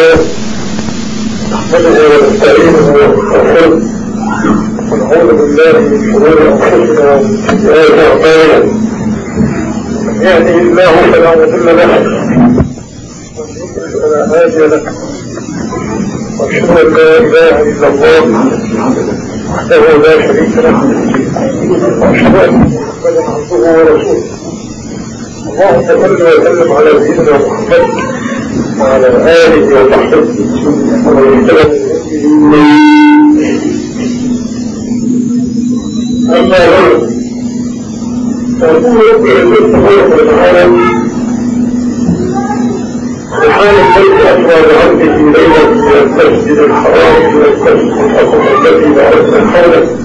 لله نحمده ونستعينه ونستغفره ونعوذ بالله من شرور انفسنا ومن سيئات اعمالنا من يهده الله فلا مضل له ومن يضلل فلا هادي له واشهد إن لا اله الا الله وحده لا شريك له واشهد ان محمدا عبده ورسوله اللهم صل وسلم على سيدنا محمد وعلى اله وصحبه اما بعد فيقول رب العزه تبارك وتعالى سبحان الذي اسرى بعبده ليلا من المسجد الحرام إلى المسجد الاقصى الذي باركنا حوله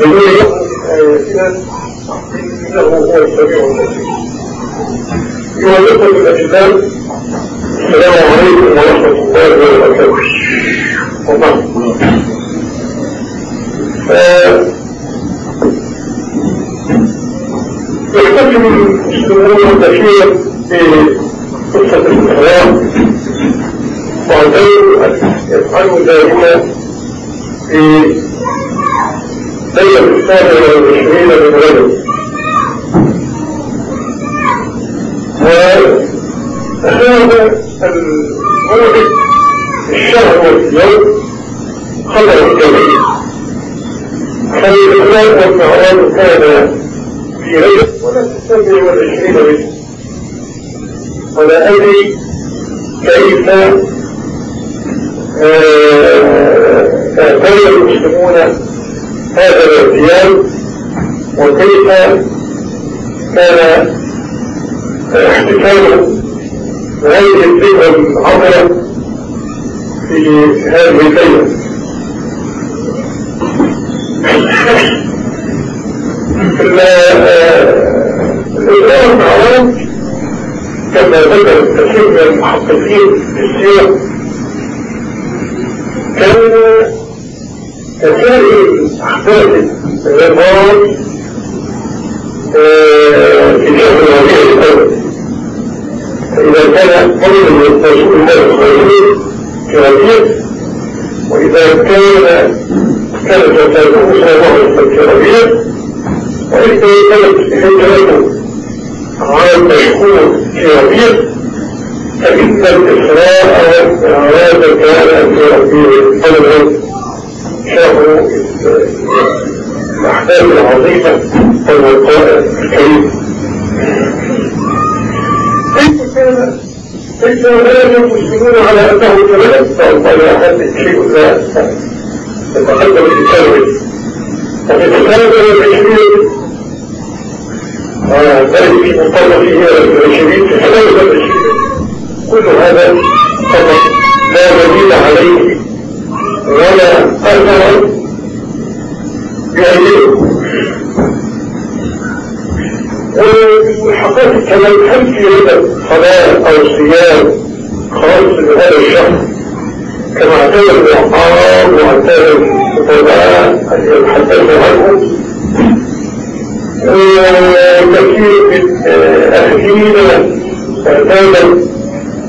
لنريه من اياتنا انه هو السميع البصير الأخوة الأجلال السلام عليكم ورحمة الله وبركاته. وبعد يحتكم المسلمون كثيرا في قصة الإسلام وعندهم أن يفعلوا ذلك في ليلة الثانية والعشرين من رجب وهذا الموعد الشهر واليوم خبر الجميع فالإسلام والمعراج كان في رجب ولا تسمي والعشرين منه ولا أدري كيف اعتبر المسلمون هذا الاغتيال وكيف كان احتفاله بهذه الذكرى العظمة في هذه الليلة الإسلام المعروف كما ذكر كثير من المحققين في السيرة كان كثير الأحداث الغرام في شهر ربيع الأول. فإذا كان قول رسول الله في ربيع وإذا كان كانت وسلم في ربيع وإذا كانت هجرته عام مشهور في ربيع فإن الإسراء والمعراج كان ربيع الأول شهر الأحداث العظيمة والوقائع الكريم. كيف لا المسلمون على أنه كذلك فالله يحدث شيء لا الكتاب وفي الكتاب والعشرين ذلك في مطلقه والعشرين الكتاب والعشرين كل هذا طبعا لا دليل عليه. ولا أثر يعينه والحقائق الكلام هل في صلاة أو صيام خاص بهذا الشهر كما اعتبر الوقار الخطباء أن يتحدثوا عنه وكثير من أهلينا اعتبر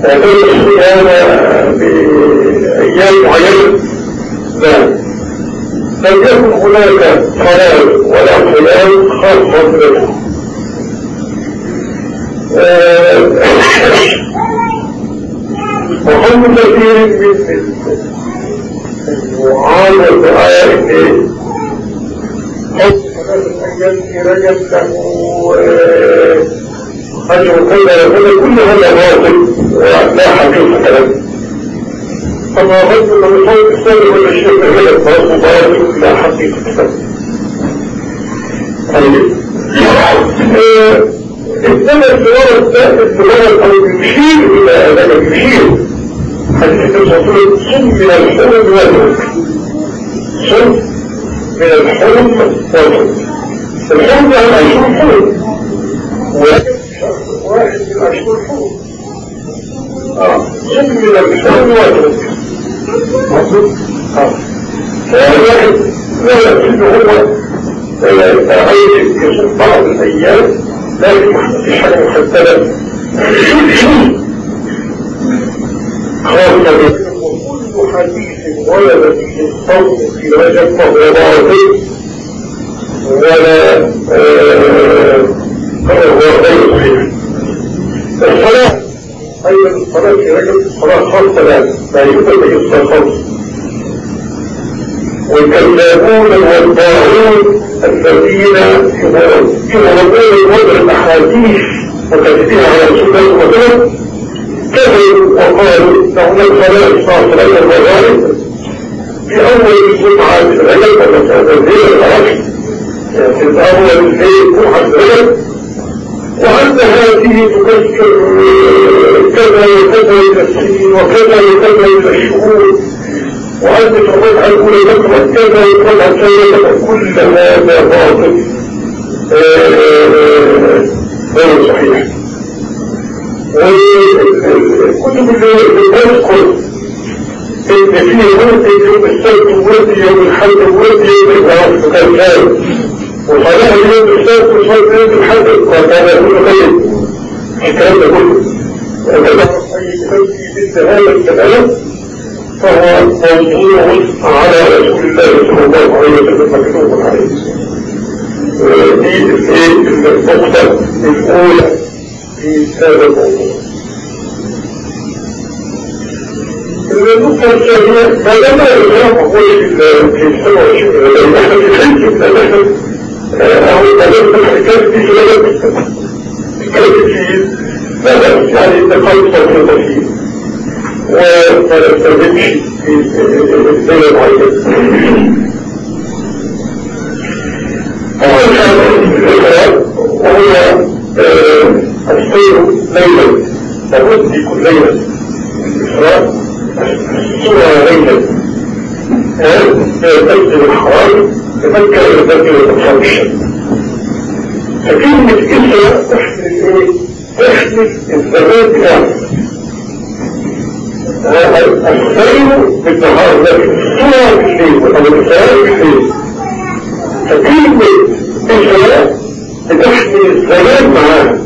اعتبر الصيام بأيام معينة لا لم يكن هناك صلاة ولا صيام خاصة به وهم كثير من المعارض أيام في له اجر كذا وكذا كل هذا باطل ولا حقيقة له فما ان الصوت الثاني ولا الشيء هذا فهو باطل لا حقيقة له طيب انما الزوار الزوار أو يشير إلى ذلك يشير حديث الرسول صم من الحلم والهد صم من الحلم والهد الحلم يعني اشهر الحلم واحد من اشهر الحلم صم من الحلم والهد فهذا واحد لا يقصد هو عايز يصوم بعض الأيام مفيش حاجة محدده خاصة وكل حديث ولد فيه الصوت في وجه باطل ولا هو غير الصلاة أيضا الصلاة في رجل الصلاة خاصة لا لا يوجد الصلاة خاصة والكذابون والضاعون الذين يغربون وضع الأحاديث وكذبين على رسول الله وسلم. كذبوا وقالوا لهم الصلاة الصلاة الغرائب في أول الجمعة العلم وتنزيل العرش في الأول الزيت محددا وأن هذه تكسر كذا وكذا التسخين وكذا وكذا الشهور وأن تتوقع الأولى تقرأ كذا وتقرأ كذا كل هذا باطل غير صحيح. اللي بتذكر أن في ورد يوم السبت وورد يوم الحد وورد يوم الغرب وكان وصلاح اليوم السبت وصلاح يوم الحد وكان كله خير الكلام ده كله وكذا اي كتاب في هذا الكلام فهو موضوع على رسول الله صلى الله عليه وسلم مكتوب عليه دي النقطة الأولى في هذا الموضوع النقطة الثانية ما دام الإسلام هو في السنة في نحن أو نجد الحكاية في سلالة الحكاية في ماذا يعني نقل صوت فيه وما معينة أول حاجة وهو السير ليلا لابد يكون ليلا الإسراء الصورة ليلا تنزل الحرام تفكر يذكر الخمس فكلمة إسراء؟ تحمل الزمان بتاعه السير بالنهار لكن الصورة بالليل أو الإسراء بالليل فكلمة إسراء بتحمل الزمان معاها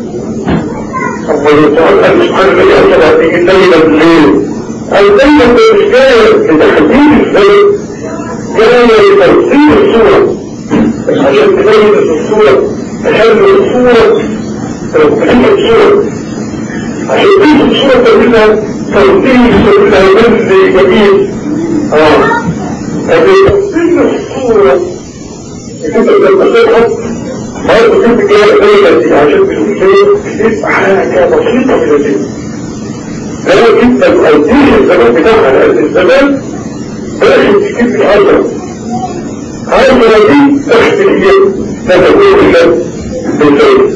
الله تعالى سبحانه وتعالى هذه الليلة بالليل الليلة جاية لتحديد الزمان جاية لتنظيم الصورة عشان تبين الصورة تحمل الصورة تحمل الصورة عشان تبين الصورة تبينها تبينها منزل جميل آه. تنظيم الصورة. انت تنظيمها برضه كنت جاي ليلة دي عشان تشوف تبقى حاجة بسيطة من الدين لو انت تقضيه الزمان بتاعها لأن الزمان بلاش تكتب العشرة عشرة دي تحت اليد. لا تكون الا بالليل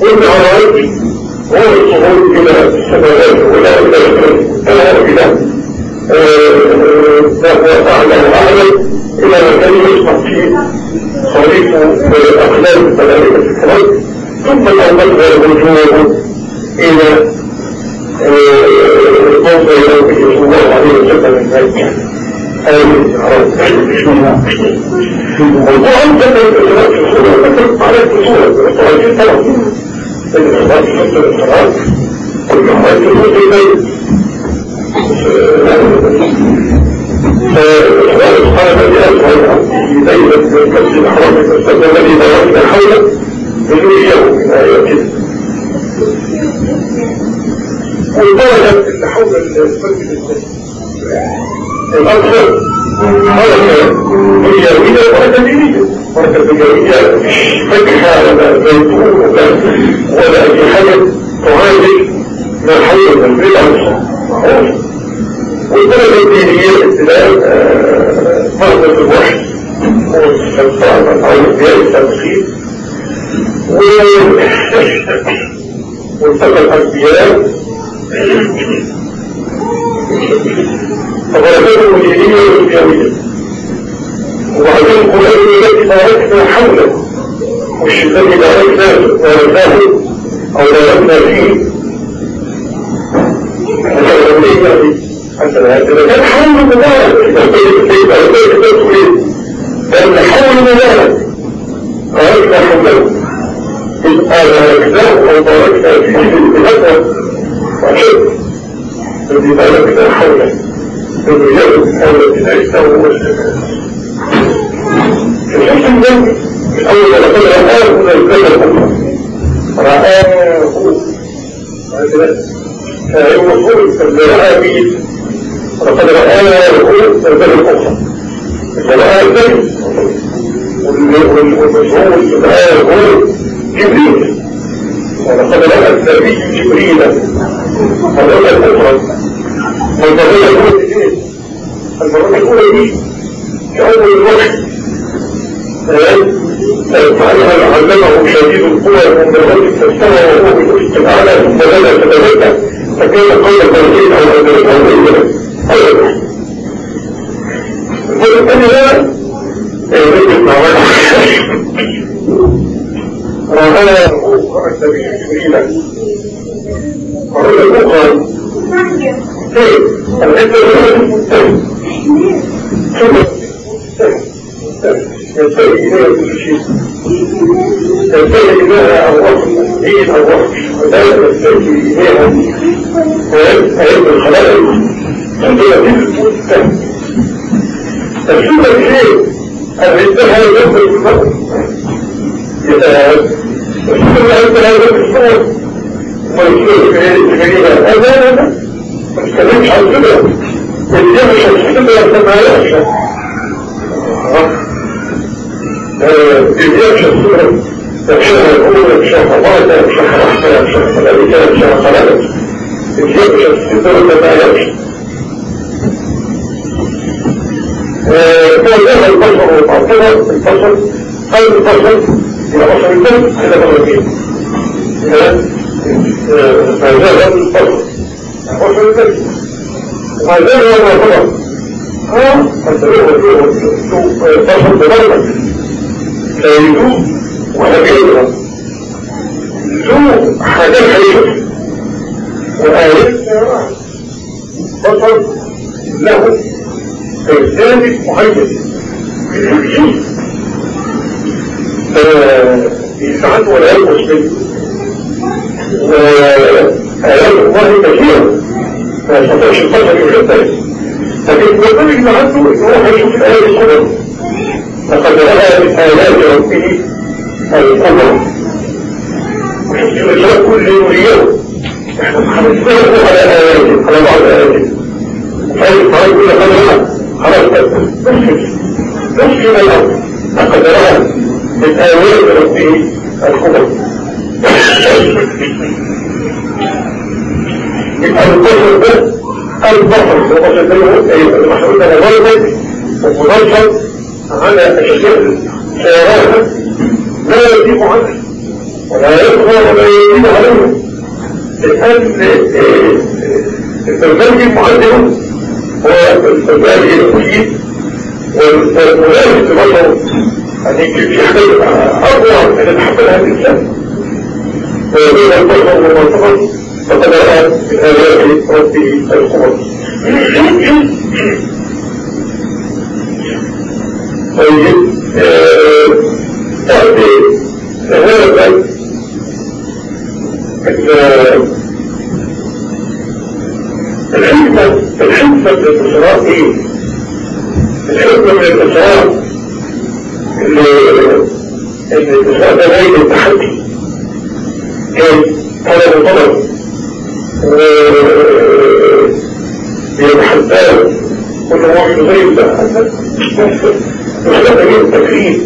والنهارات هو الصعود إلى السماوات ولا فهو اعلى واعلى إلى مكان يسمع فيه خليط اخلاق الملائكه في الكلام ثم تنبغى الرجوع إلى موضع يومه صلى الله عليه وسلم من ذلك انت من الصلاه في الصلاه تكتب عليك الصلاه في الصلاه كل ما يكون في الله سبحانه وتعالى في ليلة المسجد الحرام المسجد الذي باركنا حوله بنريه من آياته والدرجة اللي حول المسجد الأكثر حركة دنيوية وحركة دنيوية مش فكحة ولا زيتون ولا أي حاجة. تعالج ما حول من البدع معروف والدرجة الدينية ابتداء فرض الوحي. والسلطان أو البيئة التمثيل والتقى وبعدين القرآن الذي باركنا حوله مش الذي باركنا ورثاه أو باركنا فيه كان حول مبارك كان حول مبارك باركنا حوله إذ باركناه أو باركنا فيه بالبلد وشد الذي بلغنا حوله بالرياض الحولة العيسى وهو الحكم ده من أول ما رآه الكلمة الأخرى رآه هذا هو مفهوم الرآه مين ولقد رآه من الكلمة الأخرى الرآه الثاني والمفهوم الرآه هو جبريل ولقد النبي جبريل مرة أخرى والمرة الأولى دي المرة الأولى دي أول الوقت فعلها علمه شديد القوى من الغد فاستوى وهو بالأفق الأعلى ثم بدأ فتبدأ فكان قول أو البرزين أو البرزين أولا القول الثاني لا يجب رآه رأى النبي جبريل ورد الأخرى إيه الحته ينتهي إليها كل شيء ينتهي إليها الوقت الدين وقت ولا ينتهي إليها ويبقى الخلائق دي المستهد تفسير الشيء الانتهى يبقى المرء يتهاب تفسير الانتهى يبقى المرء ويصير جميلة هذا هذا ما تتكلمش عن كده اللي مش هتكتبها لما يخشى بيبيعش الصورة يمشيها الأولى يمشيها الله يمشيها رحمة يمشيها ملائكة يمشيها خلالة بيبيعش الصورة لما يخشى هو ده البصر والمعطرة البصر قلب البصر إلى بصر الدم إلى بصر الدين فهذا هو البصر بصر الدم وهذا هو المعطرة له بصر بضربك فيدوب وهكذا ذو حاجات حيث وآيات بصر له كيسان معين فإسعاد ولا ينقص منه وآيات الله كثيرة ما يستطيعش البصر يشتري لكن عنده ان هو هيشوف الآية الصغرى لقد رأى من آيات ربه وشفت الرجال كل يريه محمد على آياته على بعض آياته فهي فهي كل خلقها خلاص نسكت نسكت الأرض لقد رأى من آيات ربه الكبر يبقى البصر ده البصر البصر ده هو المحمود ده مضرب ومضرب على الشيء سيراها لا يجيب عنه ولا يقضى ولا يجيب عليه الآن المعلم هو البرنامج المفيد والملازم لبشر أن في حاجة أقوى من يتحملها الإنسان ويقول البشر والمنطقة من آيات ربه القمر طيب تأتي هذا الحكمة الحكمة من الإسراء إيه؟ الحكمة الإسراء اللي الإسراء ده غير التحدي كان طلب طلب ويتحداه كل واحد غير ده وهذا دليل التكريم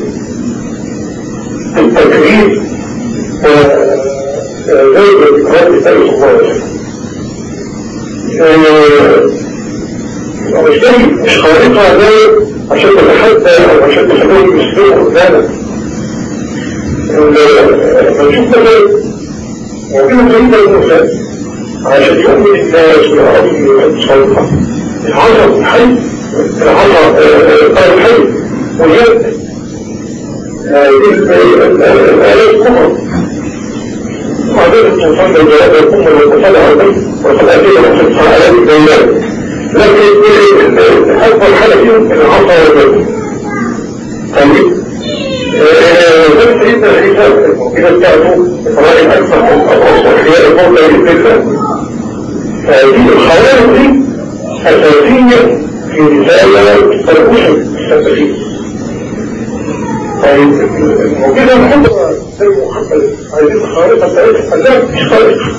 التكريم وزي الإكرام بتاريخ الله مش جاي مش خارقها زي عشان تتحدى أو عشان تخلوه يسلوه قدامك لما الموسى عشان يؤمن الناس والعربي والصالحة العصر الحي العصر قال الحي واليد الآلات كفر التوصل للجواب يقوم والمصال عربي وقد أتينا من ستة آلاف الدولار لكن أكبر حالة فيهم العصر واليد طيب بس سيدنا العيسى إذا استعدوا إسرائيل أكثر من أصوات خيار الموتى للفكرة دي أساسية في رسالة الأسر السبعين طيب الموجودة الخطوة زي محمد هذه الخارقة بتاعتها لا مش خارقة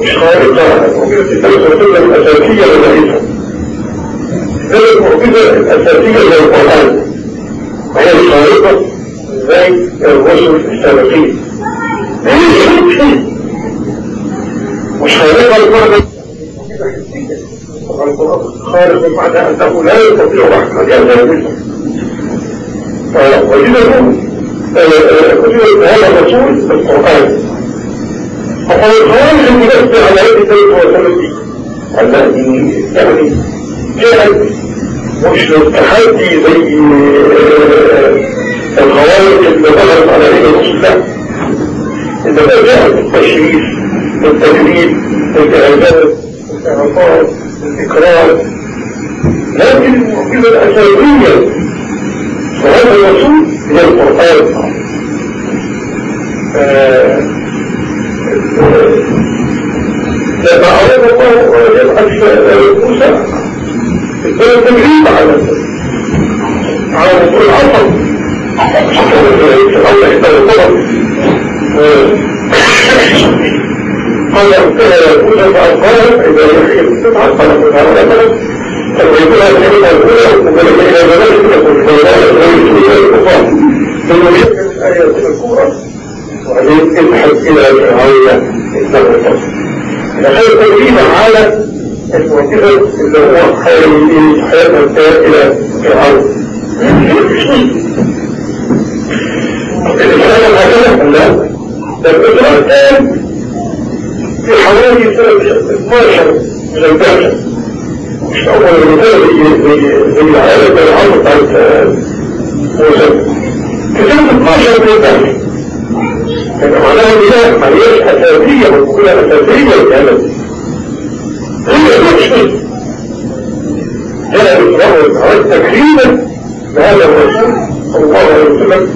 مش خارقة الموجودة في الدرس الأساسية لرئيسها زي الموجودة الأساسية للقرآن وهي الخارقة زي الرسل السابقين مش خارقة لدرجة خارق بمعنى أنه لا يستطيع رحمة. يا وجده وجد هذا الرسول في القرآن. فقال الخوارج المنزل على يد الله عليه وسلم. الذي يعني جاءت مش التحدي زي الخوارج اللي ظهرت على يد الرسول. لا. إنما جاءت التشريف التكريم الإعجاز الإعطاء الإكرام لكن المعجزة الأساسية وهذا الرسول هي القرآن. لما أراد الله يبعث موسى كان تجريب على على رسول العصر. فرعون يحتاج الطلب قال موسى فألقاها إذا يحيي السبعة قال مثلا فيقولها الكلمة الأولى وذلك إلى ذلك يقول فولاء ويسوي الكفار ثم يحكم الآية المذكورة وبعدين ابحث إلى إنه الفصل نخيل تقريبا على المعجزة اللي هو حياة التاء إلى هكذا لا ده الإسلام كان في حوالي سنة 12 من الباشا مش أول المثال زي زي العائلة العرض بتاعت موسى في سنة 12 من الباشا كان معناها ما هيش أساسية والمقولة أساسية للأمل هي نفسه جاء الإسلام والمعارض تكريما لهذا الرسول صلى الله عليه وسلم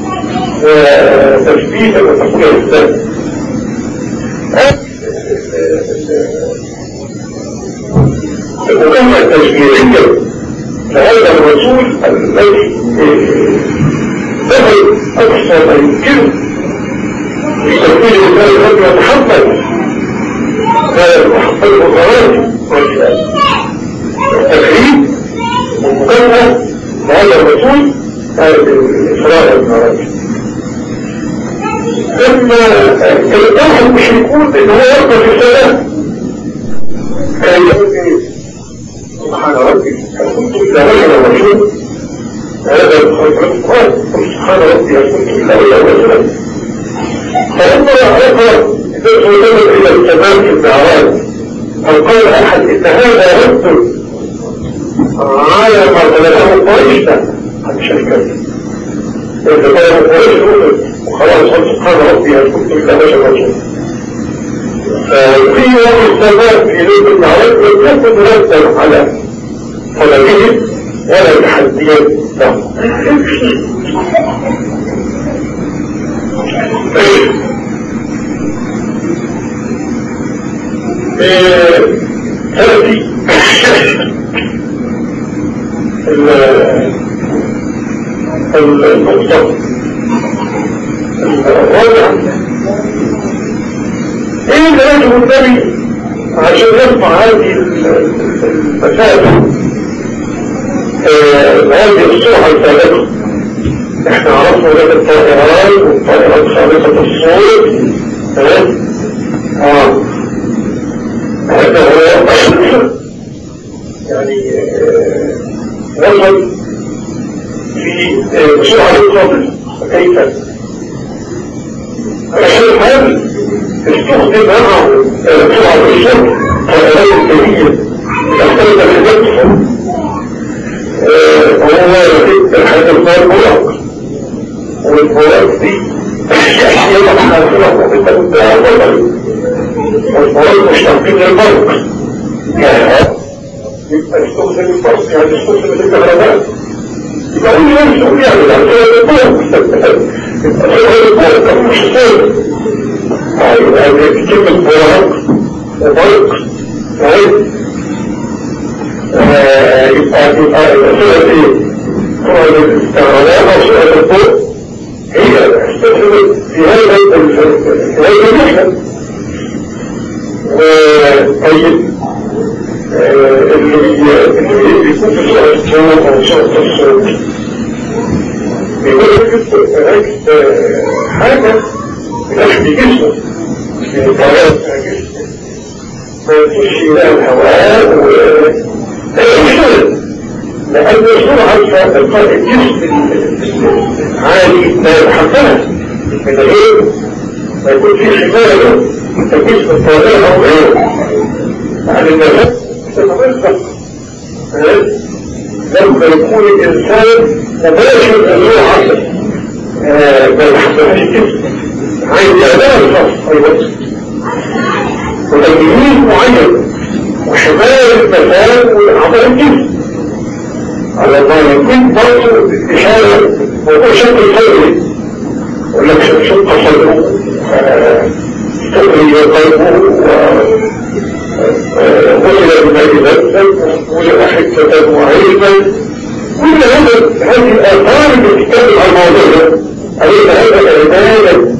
وتثبيتا وتقوية الإسلام المهمة التشجيعية لهذا الرسول الذي بذل أقصى ما يمكنه في تكوين رسالة ربنا محمد هذا محمد الغراري والتكريم والمكافأة لهذا الرسول هذا الإسراء والمعراج لما الإنسان المشركون إن هو يرضى في الصلاة كان يقول سبحان ربي كنت إلا رجلا رسول هذا القرآن سبحان ربي كنت إلا رجلا رسولا فلما الناس وصلت إلى التمام في المعراج أو قال أحد إن هذا رد على ما ظلمه قريش عن شركته إذا ظلمه قريش وخلاص سبحان ربي كنت إلا رجلا رسولا في يوم السماء في ليلة المعراج لم يكن ردا على طلبهم ولا تحديا لهم تأتي النقطة الرابعة إيه اللي يجب النبي عشان يرفع هذه المسائل. هذه الصورة الثالثة إحنا عرفنا ذات الطائرات والطائرات خالصة الصور تمام آه هذا هو يعني وصل في بسرعة القابل كيف هذا استخدم معه بسرعة الصور طائرات كبيرة تختلف وهو الحاجة الضار مراق والمراق دي يضع حاصلة وبالتالي ده الضر والمراق مشتقين للبرق يعني يبقى يستخدم البرق يعني يستخدم الكهرباء يبقى هو يمسك يعني هو البرق مش صور يعني كلمة براق وبرق طيب يبقى الأسئلة إيه؟ الاستغرابات أو سؤال الضوء هي استثمرت في هذا في المحنة وطيب اللي بيكون في سؤال الصوت سؤال الصوت بيقول لك حاجة بتحمي جسمه الطريقة بتاع جسمه ما يكونش لها الهواء و لأن سرعة الجسم العالي لا يتحملها من غير ما يكون في حماية الجسم الطائرة أو غيره يعني النفس تتمسك لما يكون الإنسان مباشر الروح ما يحصلش الجسم عايز يعملها الخاص أيضا وتجميل معين. والعمل الجسم على ما يكون برضه إشارة موضوع شق الصدري يقول لك شق صدره صدري قلبه وصل ذنبا وجد حكة وعلما كل هذا هذه الآثار اللي تتكلم عن الموضوع ده أليس هذا عبادة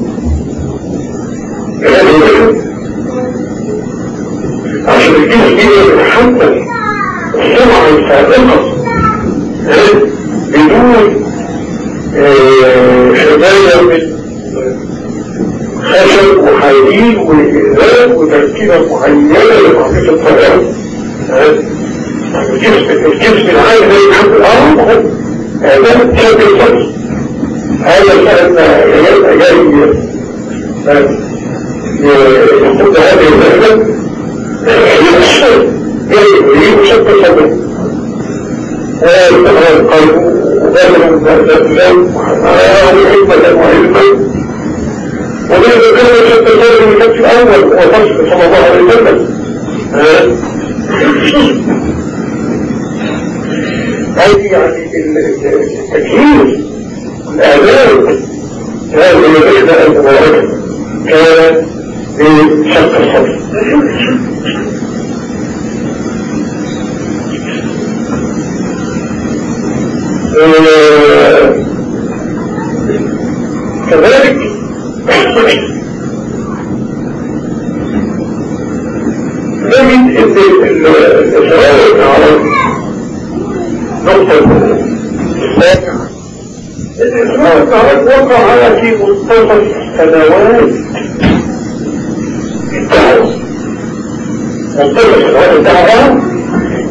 عشان الجسم يتحمل السمعة السابقة بدون حماية من خشب وحديد وإذاب وتركيبة معينة لمعرفة الطيران الجسم الجسم العالي زي الحمد الأرض هذا شكل الفرس هذا هذه الزهدة شكل صدره ويستمر القلب صدر من كتف الأول وفصل صلى الله عليه وسلم هذه يعني التكليف الآداب هذه الرحلة المباركة كان بشق الصدر كذلك نجد ان الشرائع على نقطة السابعة الإسراء التعرف وقع في منتصف سنوات الدعوة منتصف سنوات الدعوة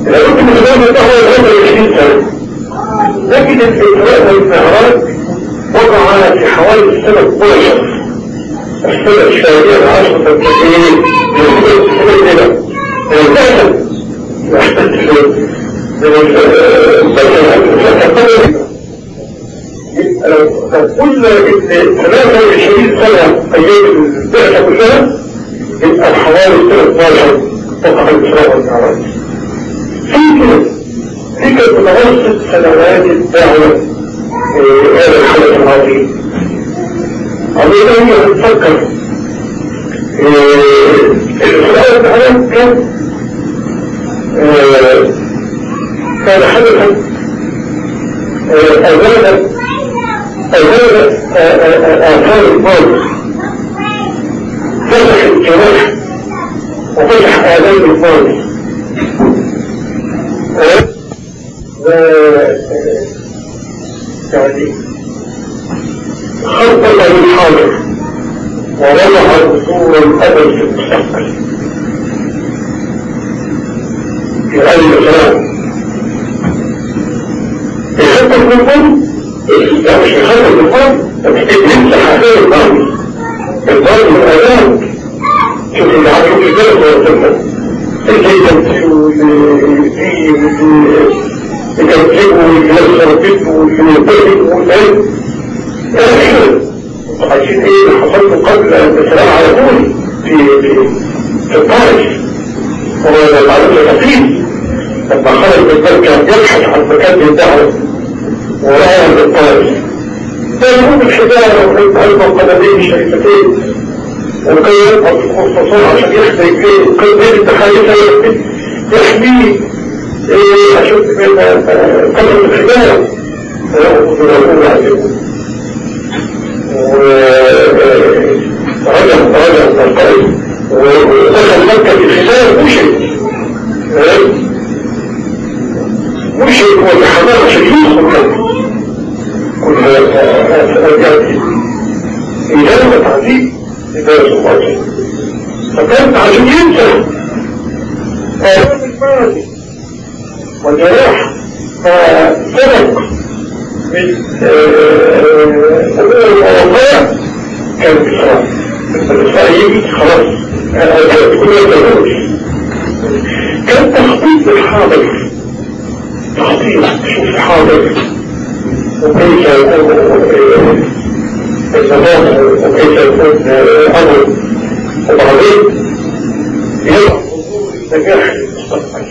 لو كنت مسلم الدعوة غير 20 سنة لكن الإسراء والمعراج وقع في حوالي السنة 12 السنة الشهرية العشرة الكثير من السنة الأولى الثالثة لو قلنا ان 23 سنة أيام البعثة كلها يبقى حوالي سنة 12 وقع الإسراء والمعراج في كده دي كانت متوسط سنوات الدعوة هذا الحدث العظيم عظيم هي بتفكر الإسراء والمعراج كان كان حدثا أولا أولا آثار الموت فتح الجراح وفتح آلام الموت و يعني خطط للحاضر ووضع بصور الأبد في المستقبل في هذه الإسلام لا مش محتاج يمسح هذه القلب القلب من أمامك شوف اللي عارف في ذلك يكتبه واللي يسر بيته واللي يبهد واللي أنتوا عايزين إيه اللي حصلت قبل السلام على طول في في في الطائف هو العالم الخطيب لما يبحث عن مكان للدعوة ورأى بالطائف ده يكون الحجارة والقلب والقدمين الشريفتين وكان مخصصون عشان يحمي قلبين التخيل يحميه أشد من قدر الحماية ويأخذ له عليهم ورجع رجع القائد ودخل مكة بالحماية مشرك مشرك والحماية شديد مكة كل هذا إجابة تعذيب إجابة الله فكانت عشان ينسى آيات الماضي وجراح فسبق من المواقع كان بصراحة الإسرائيل خلاص كلها تدوش كان تخطيط الحاضر تخطيط شوف الحاضر وكيف يكون الزمان وكيف يكون أمر وبعدين يضع نجاح المستقبل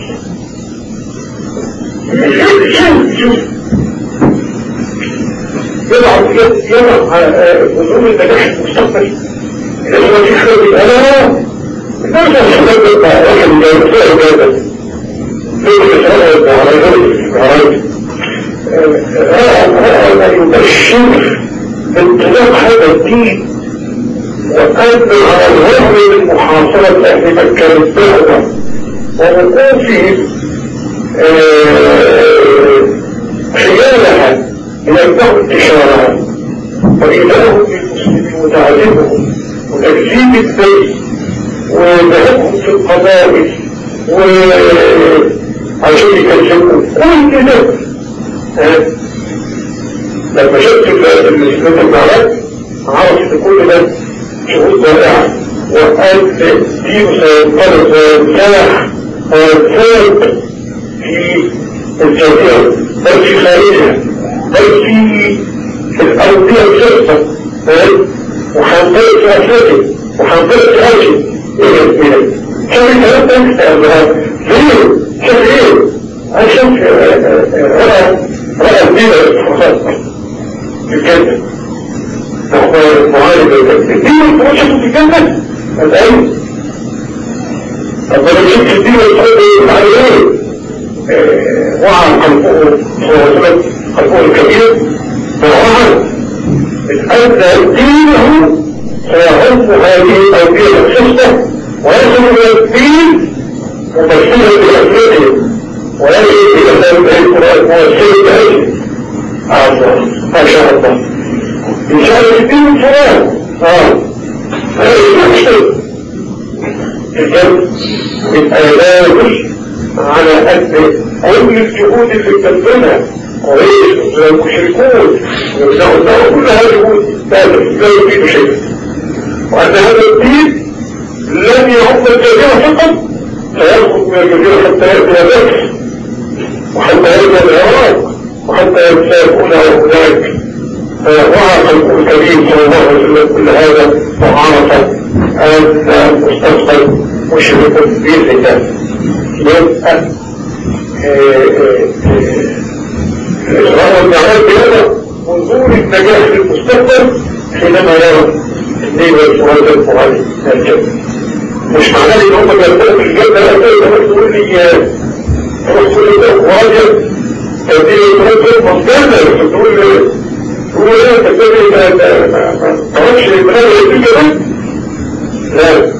يضع يضع نزول النجاح المستقبل في خير أنا لا تستقبل لكن لا يتفعل هذا يبشر بانطلاق هذا الدين وأن على الرغم محاصرة أهل مكة للدعوة ووقوفهم حيالها ليمنعوا انتشارها وإيذاهم بالمسلمين وتعذيبهم وتكذيب البيت وذهبهم في القبائل وعشان يكذبوا كل ده لما شفت الاسلام المعرض عرفت كل ده. شهود رائعة وقال دين سينطلق ويرتاح ويرتاق في الجزيرة بل في خارجها بل في الأرضية الشرطة وحنطلق في أفريقيا وحنطلق في أرشد إيه إيه إيه؟ الدين إيه؟ سيعرف هذه التوبية الخصة إلى الدين مبشرة بأسرته ويجب القرآن موسيقى بأسره عفوا ما شاء الله إن شاء الله آه هذا يحصل الجنة الآلاف على أن كل الجهود اللي بتبذلها قريش والمشركون ويمنعوا الدعوة كلها جهود لا لا يفيد شيء وأن هذا الدين لن يعد الجزيرة فقط سيخرج من الجزيرة حتى يأتي بدر وحتى يأتي العراق وحتى يكون هناك. وعى قلبه الكريم صلى الله عليه وسلم كل هذا وعرف أن المستقبل مشرك الله يبقى الإسراء والمعراج بهذا منظور النجاح في المستقبل حينما يرى النيل والفراد الفراد الجنة مش معناه ان هم بيرتبوا الجنة لا تقول لي تقول لي فراجل تدي تروح مصدر تقول لي تقول لي لي ما تعرفش البلاد اللي في كده لا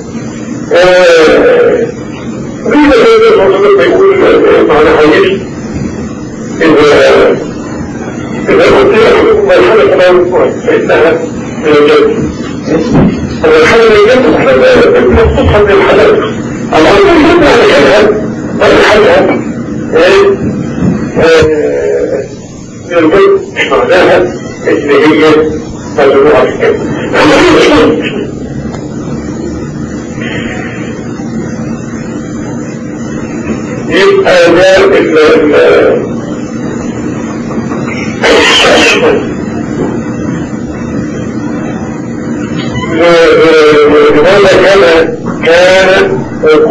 ده ده الرسول بيقول معنى حقيقي إذا إذا قلت لك فإنها من الجنة الحالة من الجنة إحنا مبسوطها من الحلال. الله الجنة على كده مرحلة من الجنة مش معناها إن هي مجموعة الجنة يبقى ده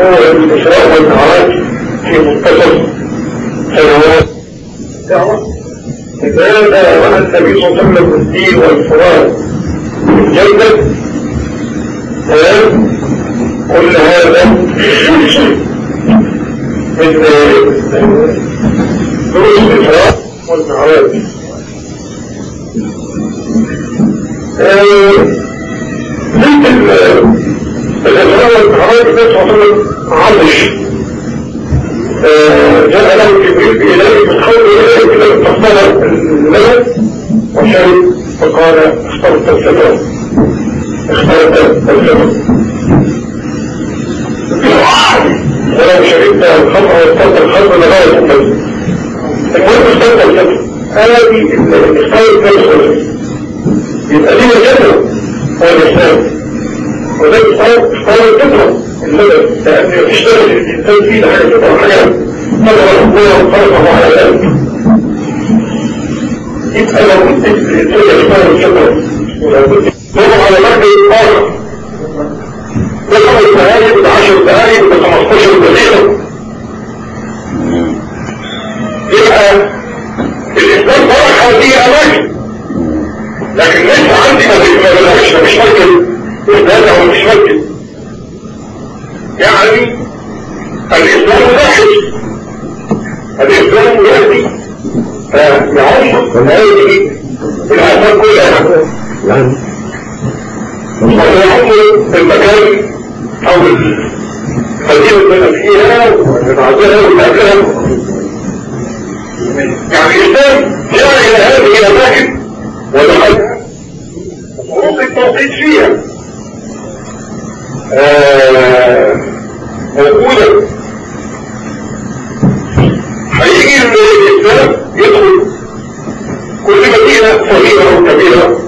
وقوع الإسراء والمعراج في منتصف سنوات دعوة الله عليه وسلم الدين والفراد في الجنة كل هذا من دروس الإسراء والمعراج مثل الإسراء والمعراج تعتبر عطش جاء له جبريل من خوف إليه إلى فاختار الملك وشرب فقال اخترت السبب اخترت السبب ولو شربت الخمر واخترت الخمر لغاية الملك المهم اخترت السبب هذه اختارت نفسه يبقى دي الجنة هو الإسلام وده اختار الفطرة السبب لأن يشتغل فيه حاجة فطرة حاجة نظر القوة وخلقه على ذلك يبقى لو كنت يختار الفطرة ولو كنت على مركز آخر بخمس دقايق بعشر دقايق بخمستاشر دقيقة يبقى الإسلام طرح هذه أماكن لكن لسه عندي ما بلاش مش ممكن هذا هو مش ممكن يعني الإسلام ضحي الإسلام يهدي فيعرف هذه الآثار كلها ويعرف المكان أو المدينة اللي فيها والمعزلة والمأكلة يعني الإسلام جاء إلى هذه الأماكن ودخل وفروق التوقيت فيها هيجي الإسلام يدخل كل مدينة صغيرة أو كبيرة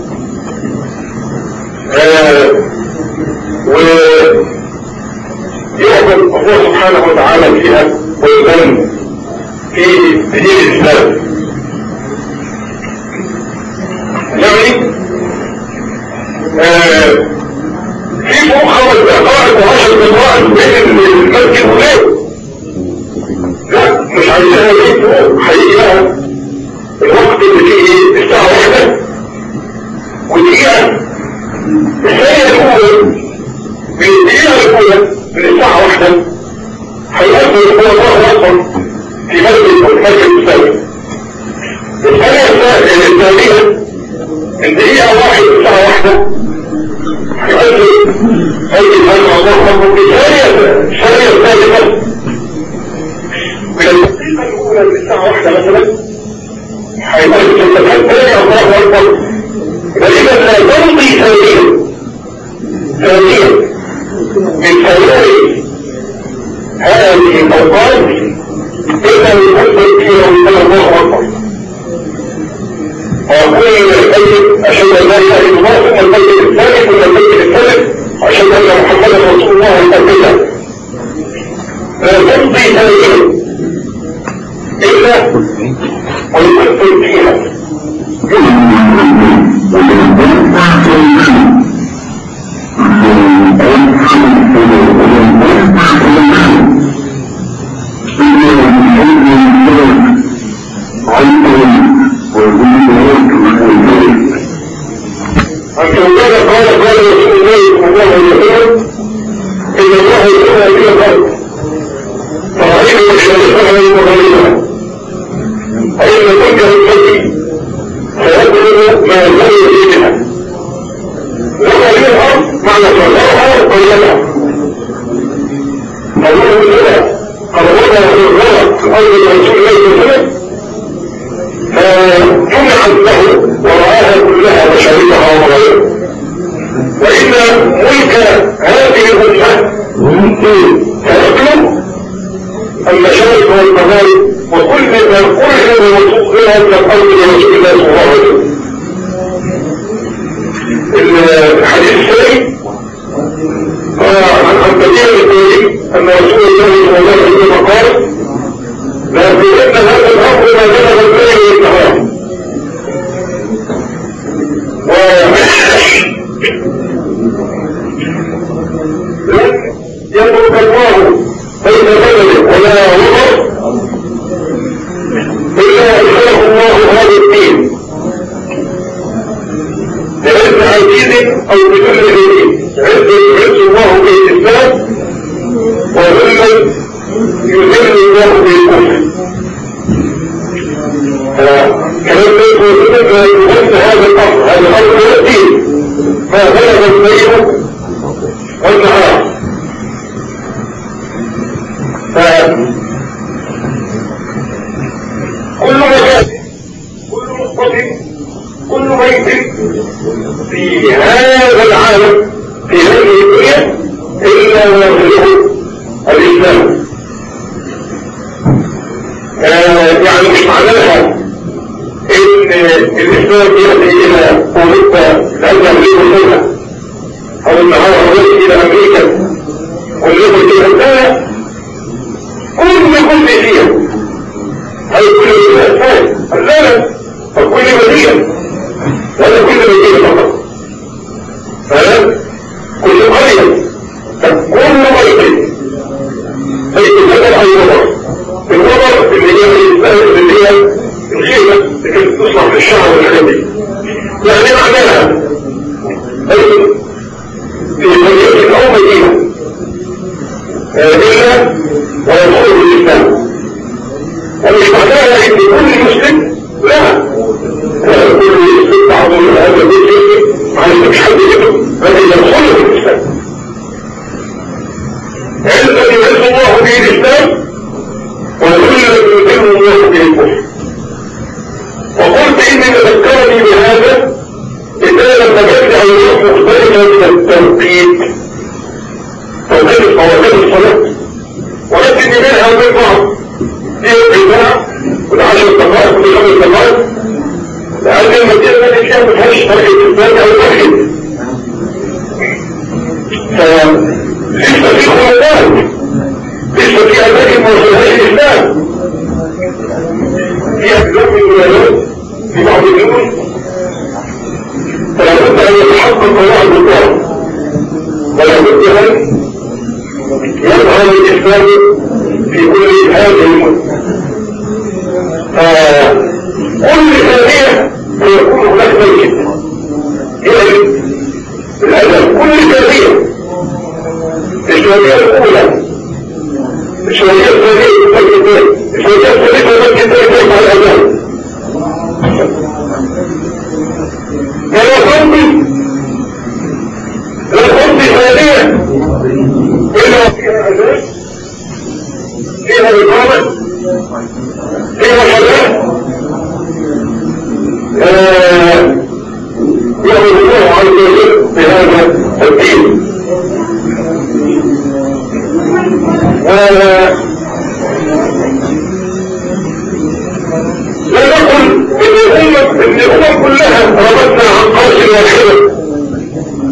ويعبد الله سبحانه وتعالى فيها ويبان في دين الإسلام. يعني في فوق خمس دقائق وعشر دقائق بين المسجد وغيره لها الوقت اللي فيه الساعة واحدة ودقيقة الثانية الأولى من الدقيقة الأولى من الساعة واحدة هيأثر هو الله في مسجد المسجد الثاني الثانية الثانية الدقيقة واحد الساعة واحدة هيأثر هيجي الفجر الله أكبر في ثانية من من الساعة واحدة مثلا هيأثر في الثانية الله أكبر فإذا لا تمضي ثانية ثانية من ثانية هذه الأوقات إذا يكون فيها من الله أكبر ويقول البيت أشهد أن لا إله إلا الله ثم الثاني ثم البيت الثالث أشهد أن محمدا رسول الله. المقدسة لا تمضي ثانية إلا ويكون الكفر وقلت إني تذكرني بهذا إذا لما جاءت عيوب مختلفة من التوقيت توقيت فوقات الصلاة ولكن منها وبين بعض دي البداع والعشر دقائق والخمس دقائق لأن المدينة التي فيها ما فيهاش طريقة الثانية أو الوحيد فلسه في خلطات لسه في أماكن ما وصلهاش الإسلام في أبناء من الولايات في بعض الدول فلا بد أن يتحقق الإسلام في كل هذه سيكون كل الشهرية الثانية المسجد الشهرية الثالثة المسجد يجمع الأدب فلا صوتي لا صوتي ثانية إلا فيها أدب فيها إقامة فيها صلاة يأمر الله عز وجل بهذا الدين لا نقول ان الامة ان الامم كلها ربطنا عن قرش واحدة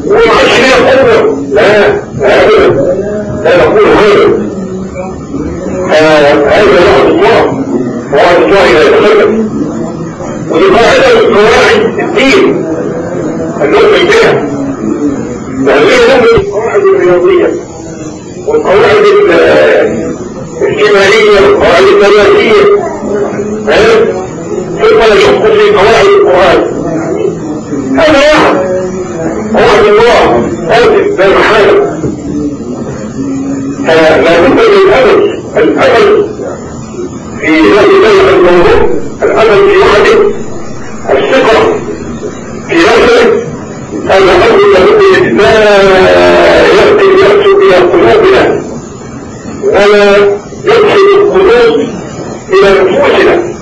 ومعش هي قوة لا ابدا لا نقول هذا هذا وعد الله وعد الله لا يتخلف ودي قاعدة من قواعد الدين النؤمن بها فهذه نؤمن القواعد الرياضية والقواعد الاجتماعية والقواعد الثلاثية ثم يشق في قواعد القرآن. هذا واحد وعد الله واجب لا محالة فلا بد من الأمل في هذه الموضوع الأمل في وعده الثقة في نفسه هذا أمر لابد لا يأتي يأتي إلى قلوبنا ولا يدخل القلوب إلى نفوسنا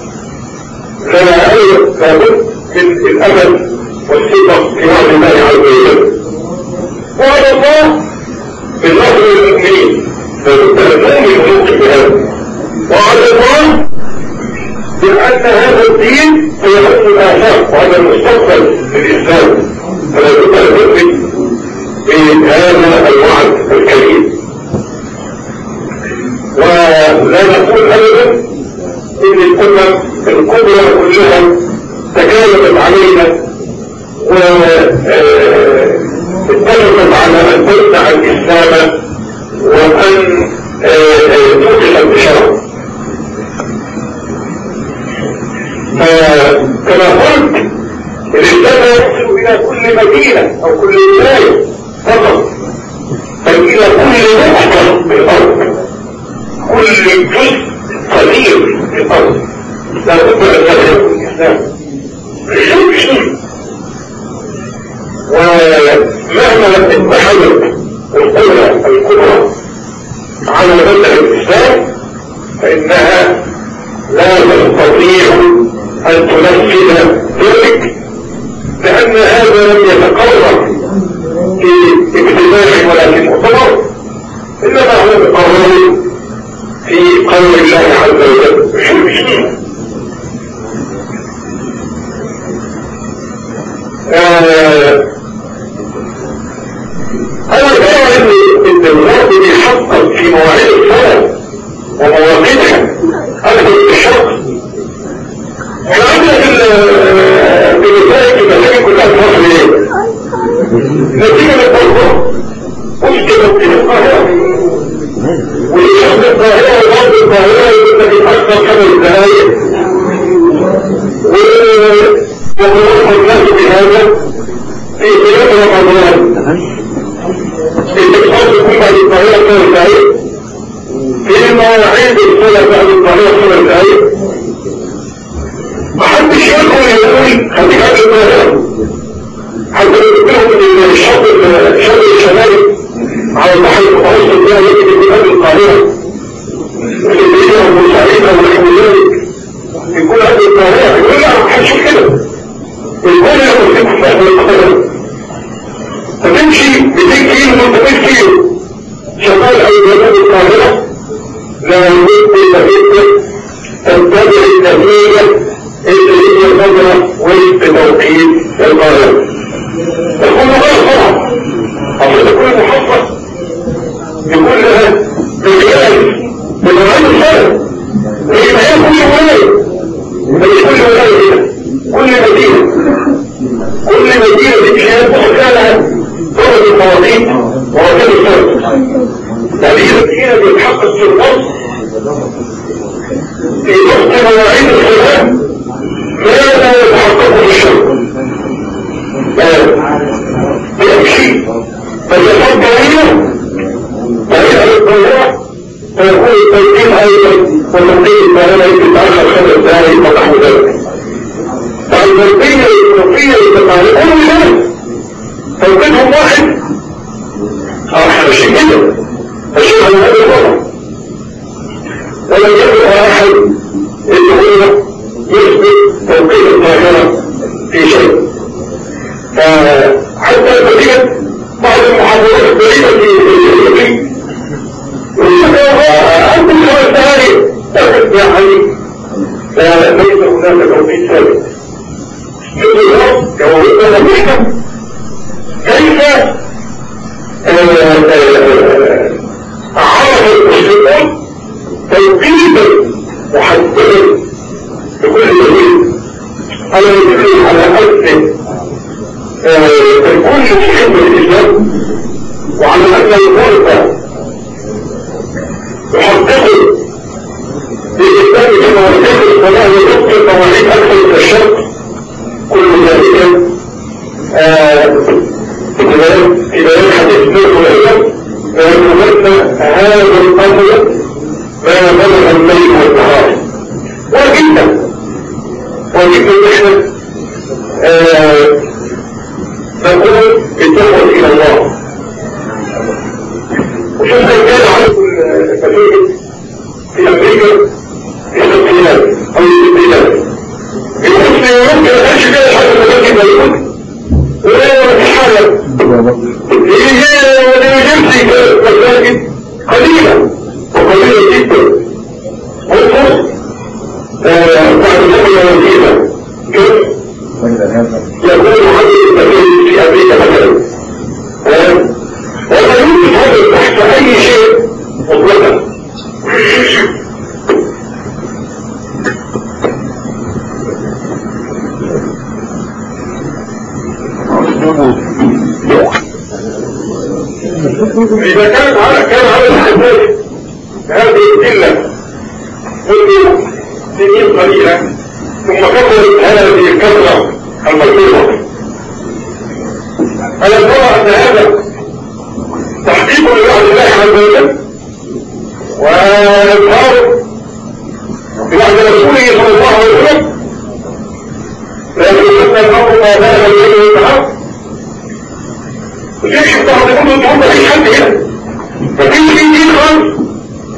لا لابد من الأمل والثقة في وعد الله عز وجل وعد الله بالنصر للمؤمنين الله بأن هذا الدين سيحط الآفاق وهذا المستقبل في الإسلام فلا نؤمن بهذا الوعد الكريم. ولا نقول أبدا إن الأمة الكبرى كلها تكالبت علينا واتفقت على أن تمنع الإسلام وأن تطلق بشرع كما قلت الرسالة يصل إلى كل مدينة أو كل ولاية فقط بل إلى كل نقطة بالأرض كل جزء صغير بالأرض لا بد أن تكون لو وجدت فكرة تتبع النتيجة اللي هي النظرة وفق توقيت القرار تكون غير طبعا أصل تكون محفظ بكل مجال بمواعيد الشرع وهي مجال كل ولاية مجال كل ولاية كل مدينة كل مدينة بتشهد وخلالها ضرب المواضيع مواضيع الشرع يعني هي مدينة بتحقق في النص إذا مواعيد الصلاة لا يتحقق بالشرط يمشي فيصب بينه ويأتي الضياء فيقول التوقيت أيضا والمقيم الثاني يتعشر خمس دقائق ونحو ذلك فالمرضية الإفريقية يتطالبون بذلك توقيتهم واحد آه شيء جدا الشيء هو هذا الوضع ولم يكن واحد إنه يثبت توقيت الظاهرة في شيء. حتى البديل بعض المحاولات البديلة في que como el profesor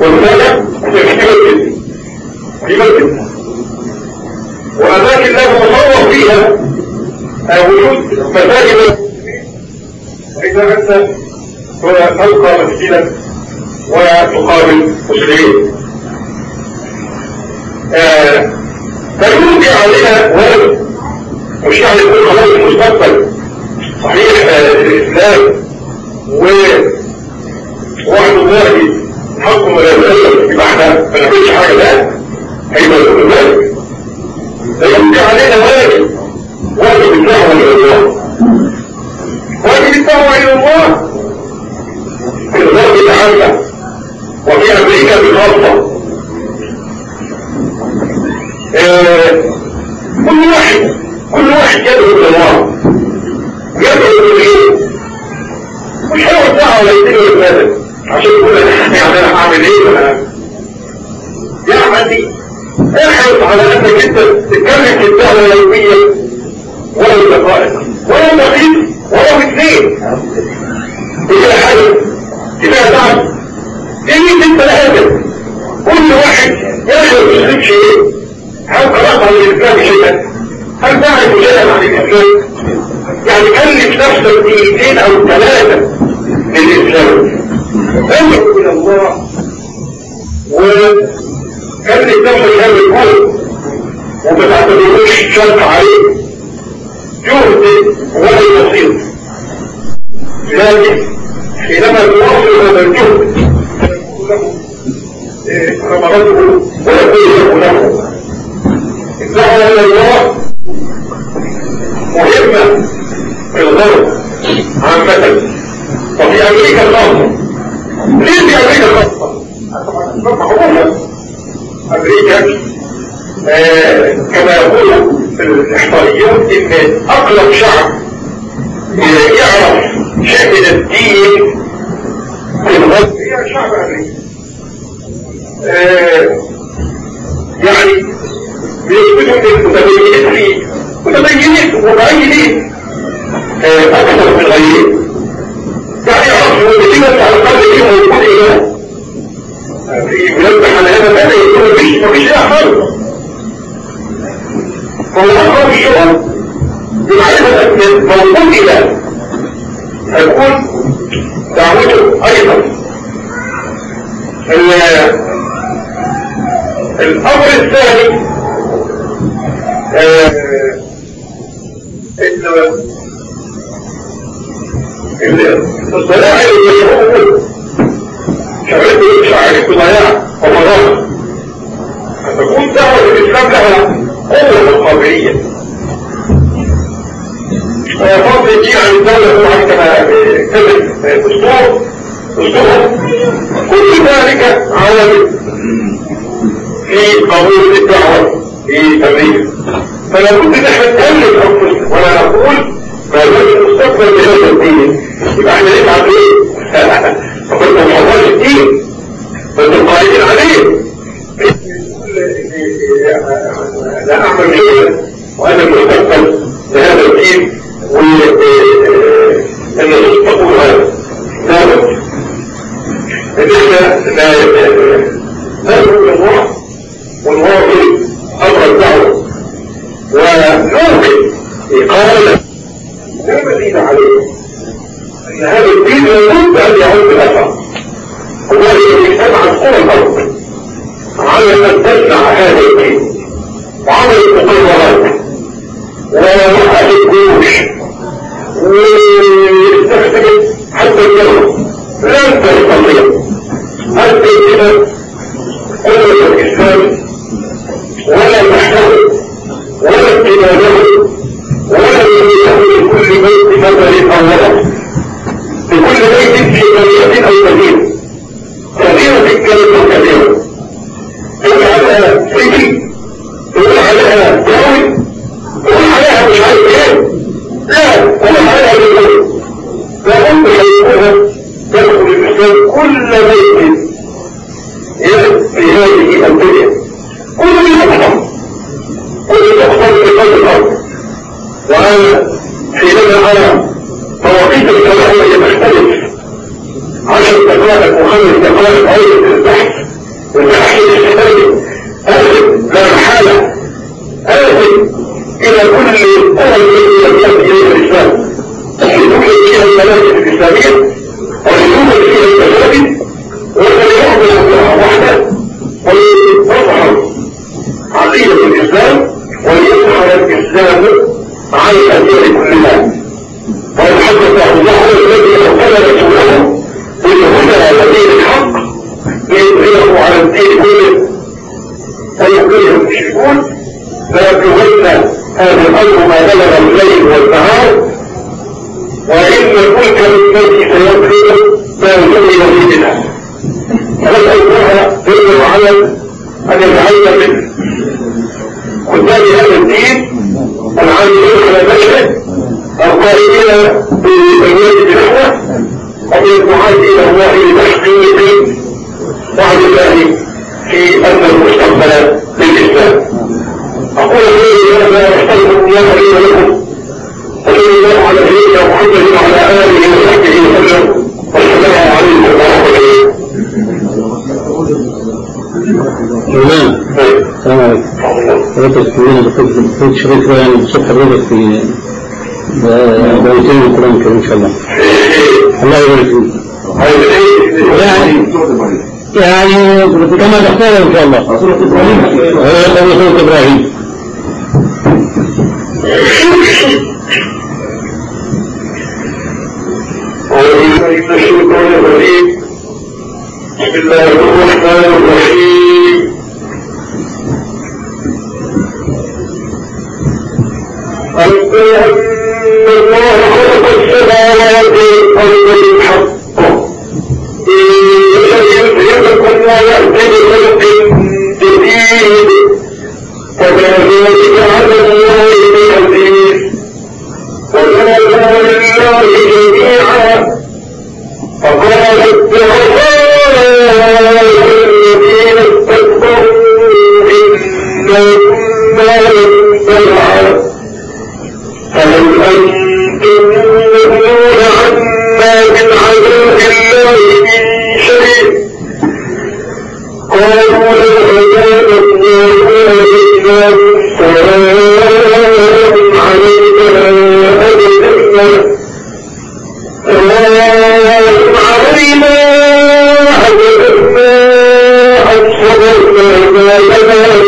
ولذلك تكتبت في مسجد وأماكن له مصور فيها وجود مساجد وإذا أنت تلقى مسجدا وتقابل مسلمين. فيوجد علينا ولد مش يعني يكون خلاص المستقبل. صحيح الإسلام ووعد الله حكم لا يتأثر يبقى إحنا ما نعملش حاجة لا هيبقى ذلك فيوجد علينا واجب واجب الدعوة إلى الله. واجب الدعوة إلى الله. في الغرب تعالى وفي أمريكا بخاصة كل واحد كل واحد يدعو إلى الله. يدعو الله مش هو الدعوة يدعو إلى الله عشان يقول لك يعني أنا هعمل إيه ولا يعمل احرص على انك انت تتكلم في الدعوة اليومية ولو دقائق ولو دقيق ولو اثنين هي حاجة إذا دعم إنك انت لازم كل واحد ياخد يسلم شيء هل قرأت عن الإسلام. شيئا هل تعرف شيئا عن الإسلام يعني كلف نفسك دقيقتين أو ثلاثة للإسلام ادعو إلى الله وكلف نفسك هذا الكون وما تعتبروش شرط عليه جهد ولا بسيط لكن حينما يواصل هذا الجهد ثمرته ولا يكون له الدعوة إلى الله مهمة في الغرب عامة وفي أمريكا خاصة ليه في أمريكا خاصة؟ معروفة أمريكا آه كما يقول الإحصائيون إن أقرب شعب يعرف شيء الدين في الغرب هي شعب أمريكا. آه يعني بيثبتوا إن المتدينين فيه متدينين ومعينين أكثر من غيرهم. ان في على القلب فيه موجود اله في بلاد حنانه لا يكون مفيش مفيش خالص فهو اقرب الشغل بمعرفه ان موجود اله هيكون دعوته أيضا الأمر الثاني ان الضياع شعرته شعرته ضياع ومرض فتكون دعوة الإسلام لها قوة مقابلية فضل يجي عن الدولة عن كما كتب أسطور أسطور كل ذلك عوامل في قبول الدعوة في أمريكا فلا بد أن إحنا نكلف انفسنا ولا نقول ما زال المستقبل بهذا الدين. يبقى إحنا نتعب ليه؟ فكنت ما إن شاء الله. رسول إبراهيم رسول إبراهيم بسم الله الرحمن الرحيم. أن الله خلق السماوات والأرض بالحق وما يأتي خلق جديد. وكذلك على الله بعزيز وكفى لله جميعا. فقال الضعفاء الذين استكبروا إنا كنا لكم تبعا فهل أنتم مغنون عنا من عذاب الله Sangeetha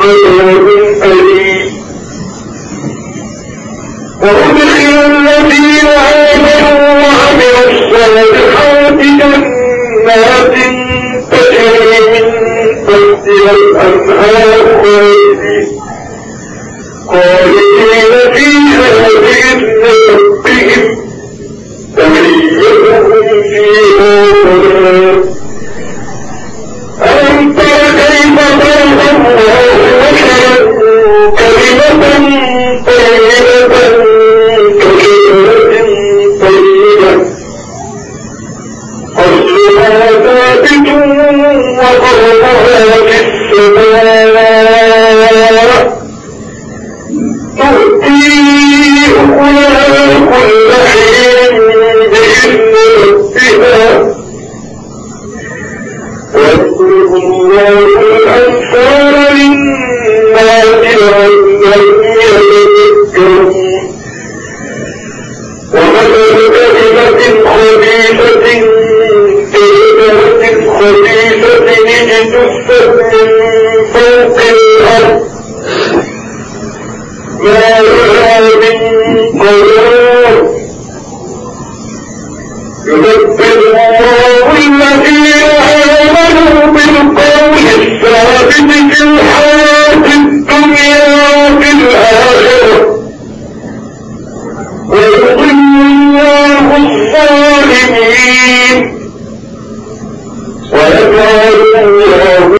عذاب أليم وأدخل الذين آمنوا وعملوا الصالحات جنات تجري من تحتها الأنهار